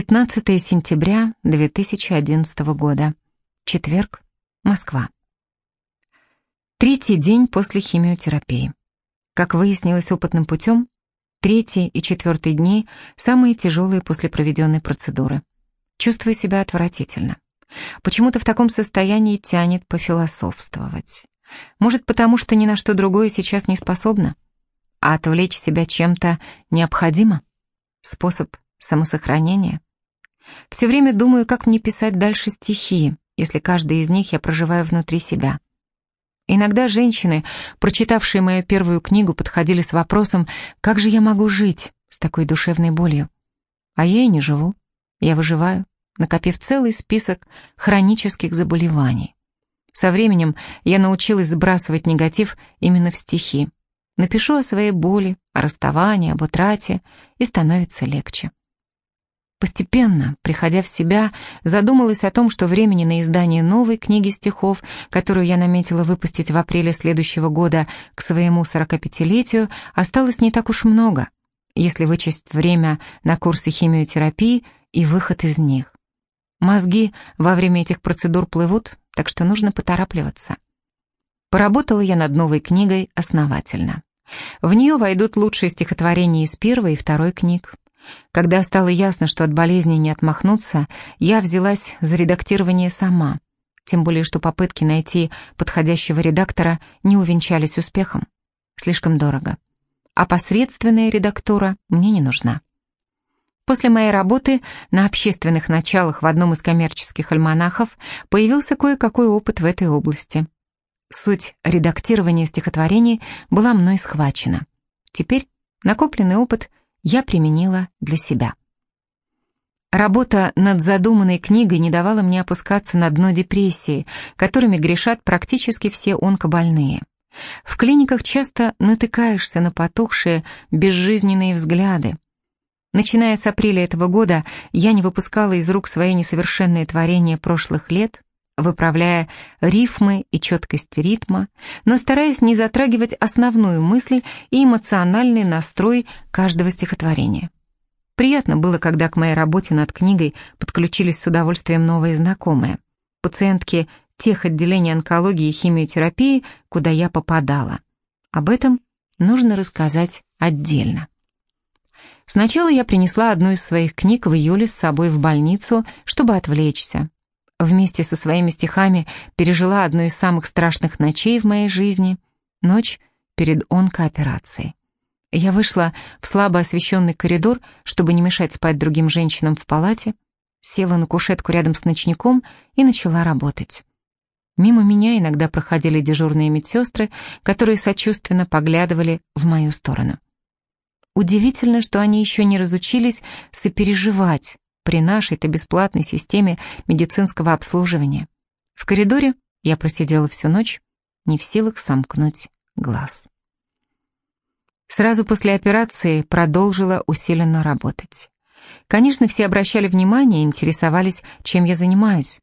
15 сентября 2011 года. Четверг. Москва. Третий день после химиотерапии. Как выяснилось опытным путем, третий и четвертый дни самые тяжелые после проведенной процедуры. Чувствую себя отвратительно. Почему-то в таком состоянии тянет пофилософствовать. Может, потому что ни на что другое сейчас не способна? А отвлечь себя чем-то необходимо? Способ самосохранения? Все время думаю, как мне писать дальше стихи, если каждый из них я проживаю внутри себя. Иногда женщины, прочитавшие мою первую книгу, подходили с вопросом, как же я могу жить с такой душевной болью? А я и не живу. Я выживаю, накопив целый список хронических заболеваний. Со временем я научилась сбрасывать негатив именно в стихи. Напишу о своей боли, о расставании, об утрате, и становится легче. Постепенно, приходя в себя, задумалась о том, что времени на издание новой книги стихов, которую я наметила выпустить в апреле следующего года к своему 45-летию, осталось не так уж много, если вычесть время на курсы химиотерапии и выход из них. Мозги во время этих процедур плывут, так что нужно поторапливаться. Поработала я над новой книгой основательно. В нее войдут лучшие стихотворения из первой и второй книг, когда стало ясно, что от болезни не отмахнуться, я взялась за редактирование сама, тем более что попытки найти подходящего редактора не увенчались успехом. Слишком дорого. А посредственная редактура мне не нужна. После моей работы на общественных началах в одном из коммерческих альманахов появился кое-какой опыт в этой области. Суть редактирования стихотворений была мной схвачена. Теперь накопленный опыт я применила для себя. Работа над задуманной книгой не давала мне опускаться на дно депрессии, которыми грешат практически все онкобольные. В клиниках часто натыкаешься на потухшие, безжизненные взгляды. Начиная с апреля этого года, я не выпускала из рук свои несовершенные творения прошлых лет, выправляя рифмы и четкость ритма, но стараясь не затрагивать основную мысль и эмоциональный настрой каждого стихотворения. Приятно было, когда к моей работе над книгой подключились с удовольствием новые знакомые, пациентки тех отделений онкологии и химиотерапии, куда я попадала. Об этом нужно рассказать отдельно. Сначала я принесла одну из своих книг в июле с собой в больницу, чтобы отвлечься, Вместе со своими стихами пережила одну из самых страшных ночей в моей жизни — ночь перед онкооперацией. Я вышла в слабо освещенный коридор, чтобы не мешать спать другим женщинам в палате, села на кушетку рядом с ночником и начала работать. Мимо меня иногда проходили дежурные медсестры, которые сочувственно поглядывали в мою сторону. Удивительно, что они еще не разучились сопереживать при нашей-то бесплатной системе медицинского обслуживания. В коридоре я просидела всю ночь, не в силах сомкнуть глаз. Сразу после операции продолжила усиленно работать. Конечно, все обращали внимание и интересовались, чем я занимаюсь.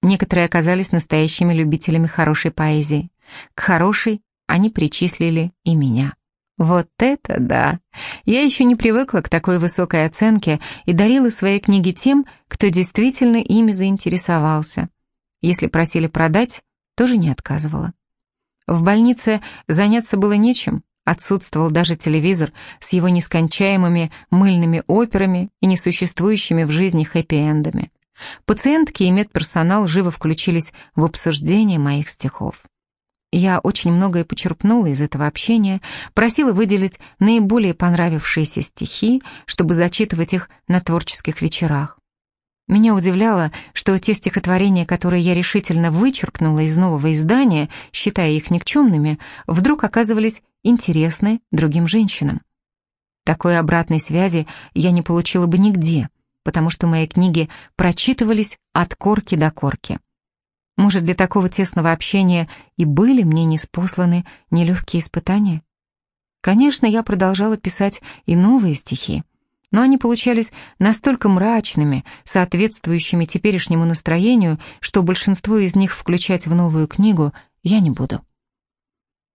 Некоторые оказались настоящими любителями хорошей поэзии. К хорошей они причислили и меня. Вот это да! Я еще не привыкла к такой высокой оценке и дарила свои книги тем, кто действительно ими заинтересовался. Если просили продать, тоже не отказывала. В больнице заняться было нечем, отсутствовал даже телевизор с его нескончаемыми мыльными операми и несуществующими в жизни хэппи-эндами. Пациентки и медперсонал живо включились в обсуждение моих стихов. Я очень многое почерпнула из этого общения, просила выделить наиболее понравившиеся стихи, чтобы зачитывать их на творческих вечерах. Меня удивляло, что те стихотворения, которые я решительно вычеркнула из нового издания, считая их никчемными, вдруг оказывались интересны другим женщинам. Такой обратной связи я не получила бы нигде, потому что мои книги прочитывались от корки до корки. Может, для такого тесного общения и были мне неспосланы нелегкие испытания? Конечно, я продолжала писать и новые стихи, но они получались настолько мрачными, соответствующими теперешнему настроению, что большинство из них включать в новую книгу я не буду.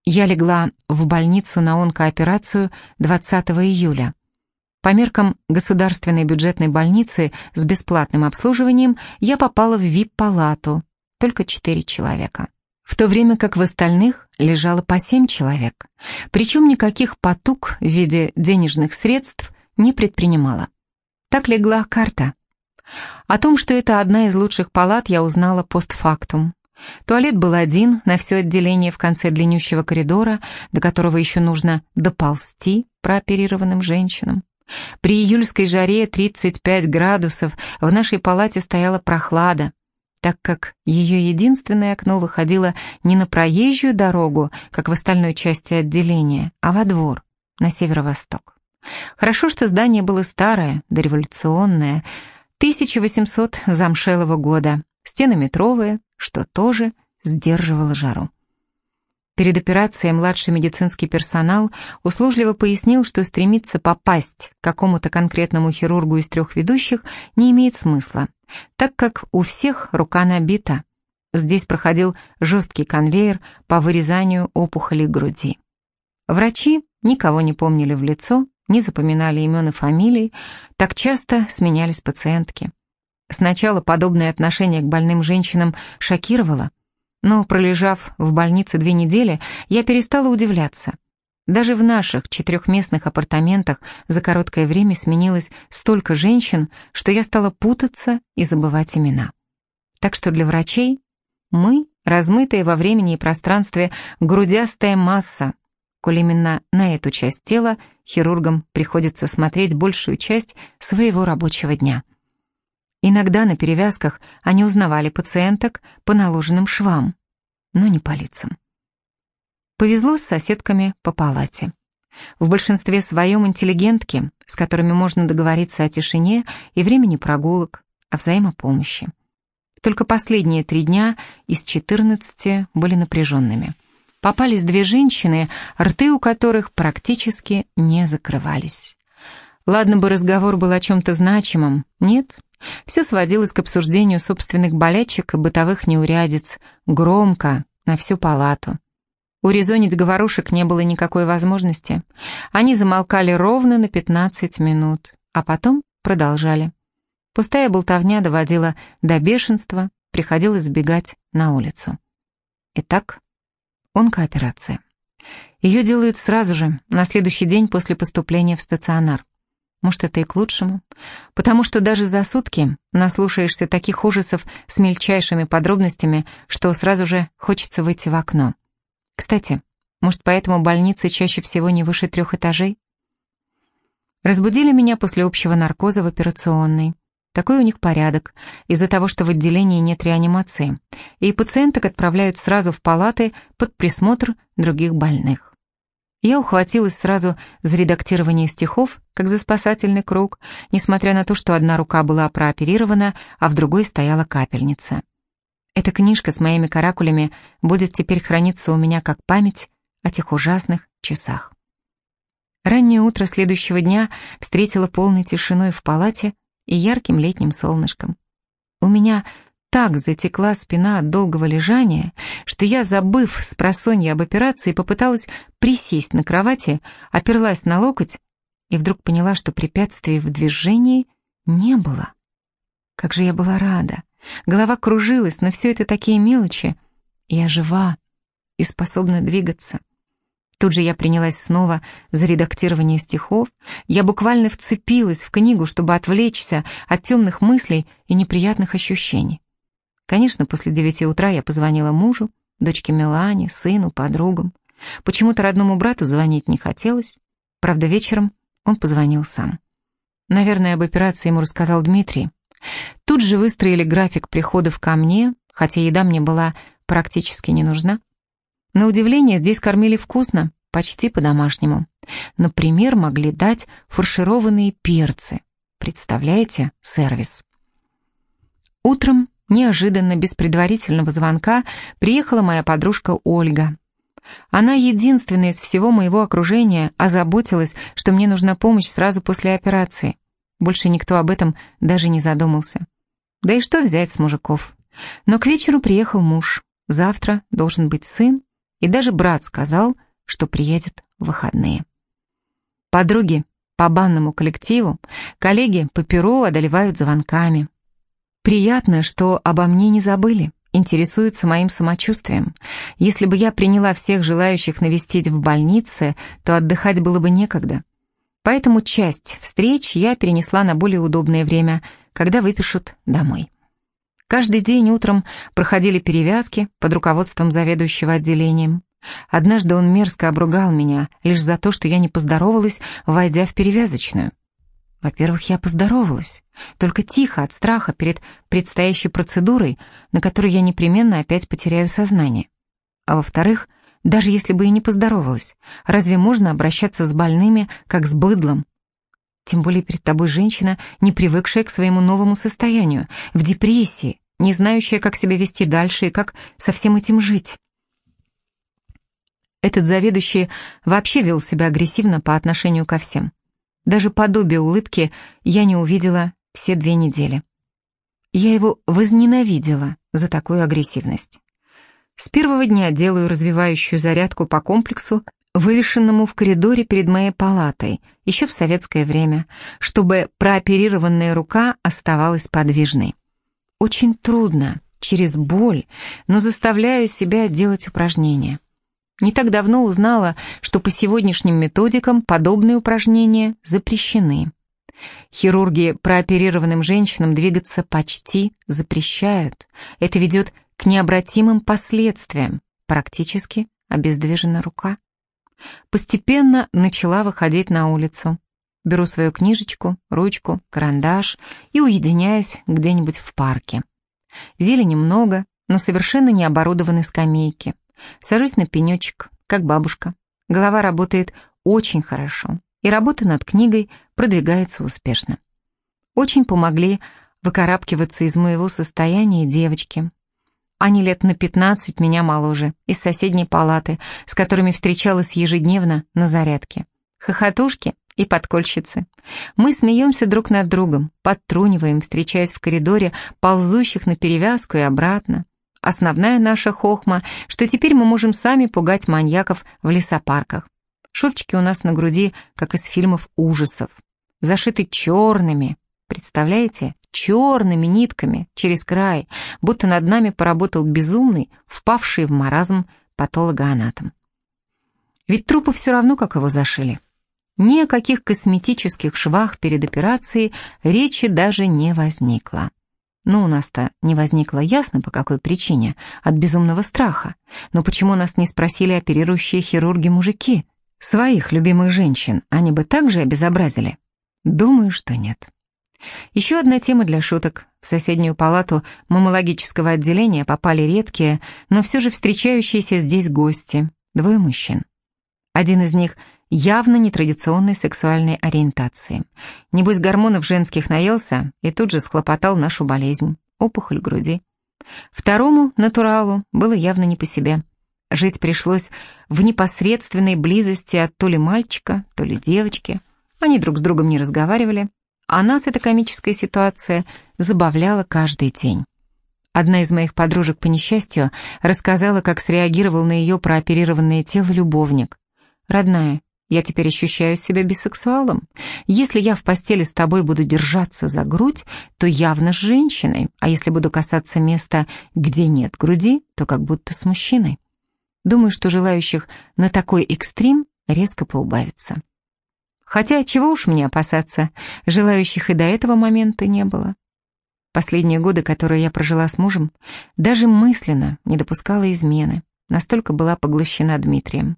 Я легла в больницу на онкооперацию 20 июля. По меркам государственной бюджетной больницы с бесплатным обслуживанием я попала в вип-палату, только четыре человека. В то время как в остальных лежало по семь человек, причем никаких потуг в виде денежных средств не предпринимала. Так легла карта. О том, что это одна из лучших палат, я узнала постфактум. Туалет был один на все отделение в конце длиннющего коридора, до которого еще нужно доползти прооперированным женщинам. При июльской жаре 35 градусов в нашей палате стояла прохлада, так как ее единственное окно выходило не на проезжую дорогу, как в остальной части отделения, а во двор, на северо-восток. Хорошо, что здание было старое, дореволюционное, 1800 замшелого года, стены метровые, что тоже сдерживало жару. Перед операцией младший медицинский персонал услужливо пояснил, что стремиться попасть к какому-то конкретному хирургу из трех ведущих не имеет смысла, так как у всех рука набита. Здесь проходил жесткий конвейер по вырезанию опухолей груди. Врачи никого не помнили в лицо, не запоминали имен и фамилий, так часто сменялись пациентки. Сначала подобное отношение к больным женщинам шокировало, но, пролежав в больнице две недели, я перестала удивляться. Даже в наших четырехместных апартаментах за короткое время сменилось столько женщин, что я стала путаться и забывать имена. Так что для врачей мы, размытые во времени и пространстве, грудястая масса, коль именно на эту часть тела хирургам приходится смотреть большую часть своего рабочего дня. Иногда на перевязках они узнавали пациенток по наложенным швам, но не по лицам. Повезло с соседками по палате. В большинстве своем интеллигентки, с которыми можно договориться о тишине и времени прогулок, о взаимопомощи. Только последние три дня из 14 были напряженными. Попались две женщины, рты у которых практически не закрывались. Ладно бы разговор был о чем-то значимом, нет, все сводилось к обсуждению собственных болячек и бытовых неурядиц, громко, на всю палату. Урезонить говорушек не было никакой возможности. Они замолкали ровно на 15 минут, а потом продолжали. Пустая болтовня доводила до бешенства, приходилось сбегать на улицу. Итак, онкооперация. Ее делают сразу же, на следующий день после поступления в стационар. Может, это и к лучшему. Потому что даже за сутки наслушаешься таких ужасов с мельчайшими подробностями, что сразу же хочется выйти в окно. Кстати, может, поэтому больницы чаще всего не выше трех этажей? Разбудили меня после общего наркоза в операционной. Такой у них порядок, из-за того, что в отделении нет реанимации, и пациенток отправляют сразу в палаты под присмотр других больных. Я ухватилась сразу за редактирование стихов, как за спасательный круг, несмотря на то, что одна рука была прооперирована, а в другой стояла капельница. Эта книжка с моими каракулями будет теперь храниться у меня как память о тех ужасных часах. Раннее утро следующего дня встретило полной тишиной в палате и ярким летним солнышком. У меня так затекла спина от долгого лежания, что я, забыв с просонья об операции, попыталась присесть на кровати, оперлась на локоть и вдруг поняла, что препятствий в движении не было. Как же я была рада! Голова кружилась, но все это такие мелочи. Я жива и способна двигаться. Тут же я принялась снова за редактирование стихов. Я буквально вцепилась в книгу, чтобы отвлечься от темных мыслей и неприятных ощущений. Конечно, после девяти утра я позвонила мужу, дочке Милане, сыну, подругам. Почему-то родному брату звонить не хотелось. Правда, вечером он позвонил сам. Наверное, об операции ему рассказал Дмитрий. Тут же выстроили график приходов ко мне, хотя еда мне была практически не нужна. На удивление, здесь кормили вкусно, почти по-домашнему. Например, могли дать фаршированные перцы. Представляете, сервис. Утром Неожиданно, без предварительного звонка, приехала моя подружка Ольга. Она единственная из всего моего окружения озаботилась, что мне нужна помощь сразу после операции. Больше никто об этом даже не задумался. Да и что взять с мужиков? Но к вечеру приехал муж. Завтра должен быть сын, и даже брат сказал, что приедет в выходные. Подруги, по банному коллективу, коллеги по перу одолевают звонками. Приятно, что обо мне не забыли, интересуются моим самочувствием. Если бы я приняла всех желающих навестить в больнице, то отдыхать было бы некогда. Поэтому часть встреч я перенесла на более удобное время, когда выпишут домой. Каждый день утром проходили перевязки под руководством заведующего отделением. Однажды он мерзко обругал меня лишь за то, что я не поздоровалась, войдя в перевязочную. Во-первых, я поздоровалась, только тихо, от страха перед предстоящей процедурой, на которой я непременно опять потеряю сознание. А во-вторых, даже если бы и не поздоровалась, разве можно обращаться с больными, как с быдлом? Тем более перед тобой женщина, не привыкшая к своему новому состоянию, в депрессии, не знающая, как себя вести дальше и как со всем этим жить. Этот заведующий вообще вел себя агрессивно по отношению ко всем. Даже подобие улыбки я не увидела все две недели. Я его возненавидела за такую агрессивность. С первого дня делаю развивающую зарядку по комплексу, вывешенному в коридоре перед моей палатой, еще в советское время, чтобы прооперированная рука оставалась подвижной. Очень трудно, через боль, но заставляю себя делать упражнения. Не так давно узнала, что по сегодняшним методикам подобные упражнения запрещены. Хирурги прооперированным женщинам двигаться почти запрещают. Это ведет к необратимым последствиям. Практически обездвижена рука. Постепенно начала выходить на улицу. Беру свою книжечку, ручку, карандаш и уединяюсь где-нибудь в парке. Зелени много, но совершенно не оборудованы скамейки. Сажусь на пенечек, как бабушка. Голова работает очень хорошо, и работа над книгой продвигается успешно. Очень помогли выкарабкиваться из моего состояния девочки. Они лет на 15 меня моложе, из соседней палаты, с которыми встречалась ежедневно на зарядке. Хохотушки и подкольщицы. Мы смеемся друг над другом, подтруниваем, встречаясь в коридоре, ползущих на перевязку и обратно. Основная наша хохма, что теперь мы можем сами пугать маньяков в лесопарках. Шовчики у нас на груди, как из фильмов ужасов. Зашиты черными, представляете, черными нитками через край, будто над нами поработал безумный, впавший в маразм патологоанатом. Ведь трупы все равно, как его зашили. Ни о каких косметических швах перед операцией речи даже не возникло. Ну, у нас-то не возникло ясно, по какой причине, от безумного страха. Но почему нас не спросили оперирующие хирурги-мужики? Своих любимых женщин они бы также обезобразили? Думаю, что нет. Еще одна тема для шуток. В соседнюю палату мамологического отделения попали редкие, но все же встречающиеся здесь гости. Двое мужчин. Один из них – явно нетрадиционной сексуальной ориентации. Небось, гормонов женских наелся и тут же схлопотал нашу болезнь – опухоль груди. Второму, натуралу, было явно не по себе. Жить пришлось в непосредственной близости от то ли мальчика, то ли девочки. Они друг с другом не разговаривали, а нас эта комическая ситуация забавляла каждый день. Одна из моих подружек по несчастью рассказала, как среагировал на ее прооперированное тело любовник. «Родная, я теперь ощущаю себя бисексуалом. Если я в постели с тобой буду держаться за грудь, то явно с женщиной, а если буду касаться места, где нет груди, то как будто с мужчиной. Думаю, что желающих на такой экстрим резко поубавится. Хотя чего уж мне опасаться, желающих и до этого момента не было. Последние годы, которые я прожила с мужем, даже мысленно не допускала измены, настолько была поглощена Дмитрием.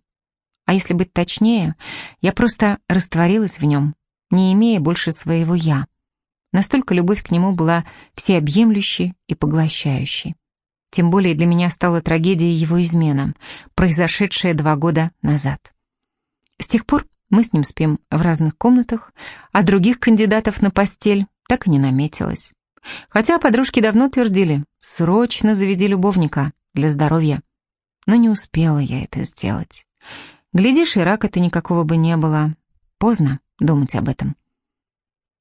А если быть точнее, я просто растворилась в нем, не имея больше своего «я». Настолько любовь к нему была всеобъемлющей и поглощающей. Тем более для меня стала трагедией его измена, произошедшая два года назад. С тех пор мы с ним спим в разных комнатах, а других кандидатов на постель так и не наметилось. Хотя подружки давно твердили, срочно заведи любовника для здоровья. Но не успела я это сделать. Глядишь, и рака-то никакого бы не было. Поздно думать об этом.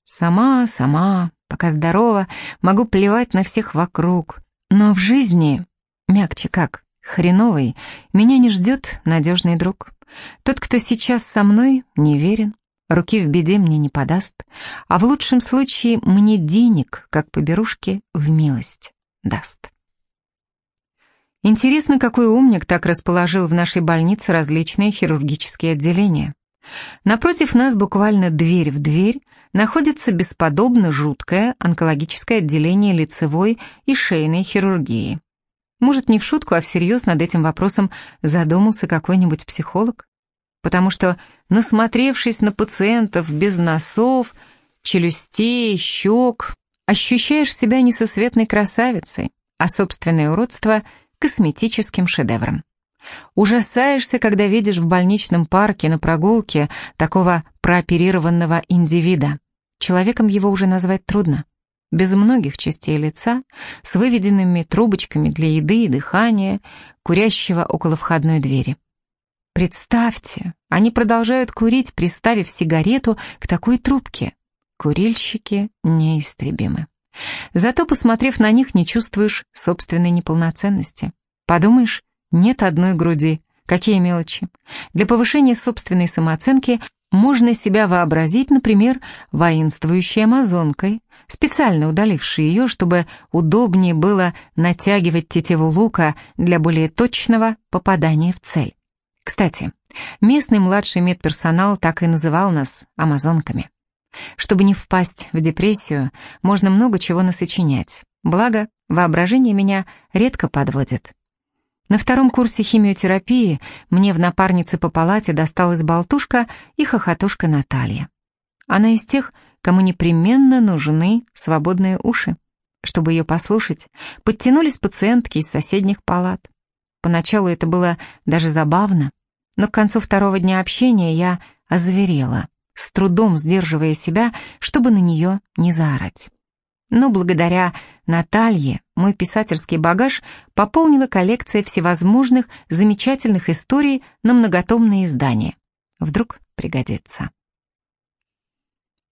Сама, сама, пока здорова, могу плевать на всех вокруг. Но в жизни, мягче как, хреновой, меня не ждет надежный друг. Тот, кто сейчас со мной, не верен. руки в беде мне не подаст, а в лучшем случае мне денег, как по берушке, в милость даст. Интересно, какой умник так расположил в нашей больнице различные хирургические отделения. Напротив нас буквально дверь в дверь находится бесподобно жуткое онкологическое отделение лицевой и шейной хирургии. Может, не в шутку, а всерьез над этим вопросом задумался какой-нибудь психолог? Потому что, насмотревшись на пациентов без носов, челюстей, щек, ощущаешь себя несусветной красавицей, а собственное уродство – косметическим шедевром. Ужасаешься, когда видишь в больничном парке на прогулке такого прооперированного индивида. Человеком его уже назвать трудно. Без многих частей лица, с выведенными трубочками для еды и дыхания, курящего около входной двери. Представьте, они продолжают курить, приставив сигарету к такой трубке. Курильщики неистребимы. Зато, посмотрев на них, не чувствуешь собственной неполноценности. Подумаешь, нет одной груди. Какие мелочи. Для повышения собственной самооценки можно себя вообразить, например, воинствующей амазонкой, специально удалившей ее, чтобы удобнее было натягивать тетиву лука для более точного попадания в цель. Кстати, местный младший медперсонал так и называл нас амазонками. Чтобы не впасть в депрессию, можно много чего насочинять. Благо, воображение меня редко подводит. На втором курсе химиотерапии мне в напарнице по палате досталась болтушка и хохотушка Наталья. Она из тех, кому непременно нужны свободные уши. Чтобы ее послушать, подтянулись пациентки из соседних палат. Поначалу это было даже забавно, но к концу второго дня общения я озверела с трудом сдерживая себя, чтобы на нее не заорать. Но благодаря Наталье мой писательский багаж пополнила коллекция всевозможных замечательных историй на многотомные издания. Вдруг пригодится.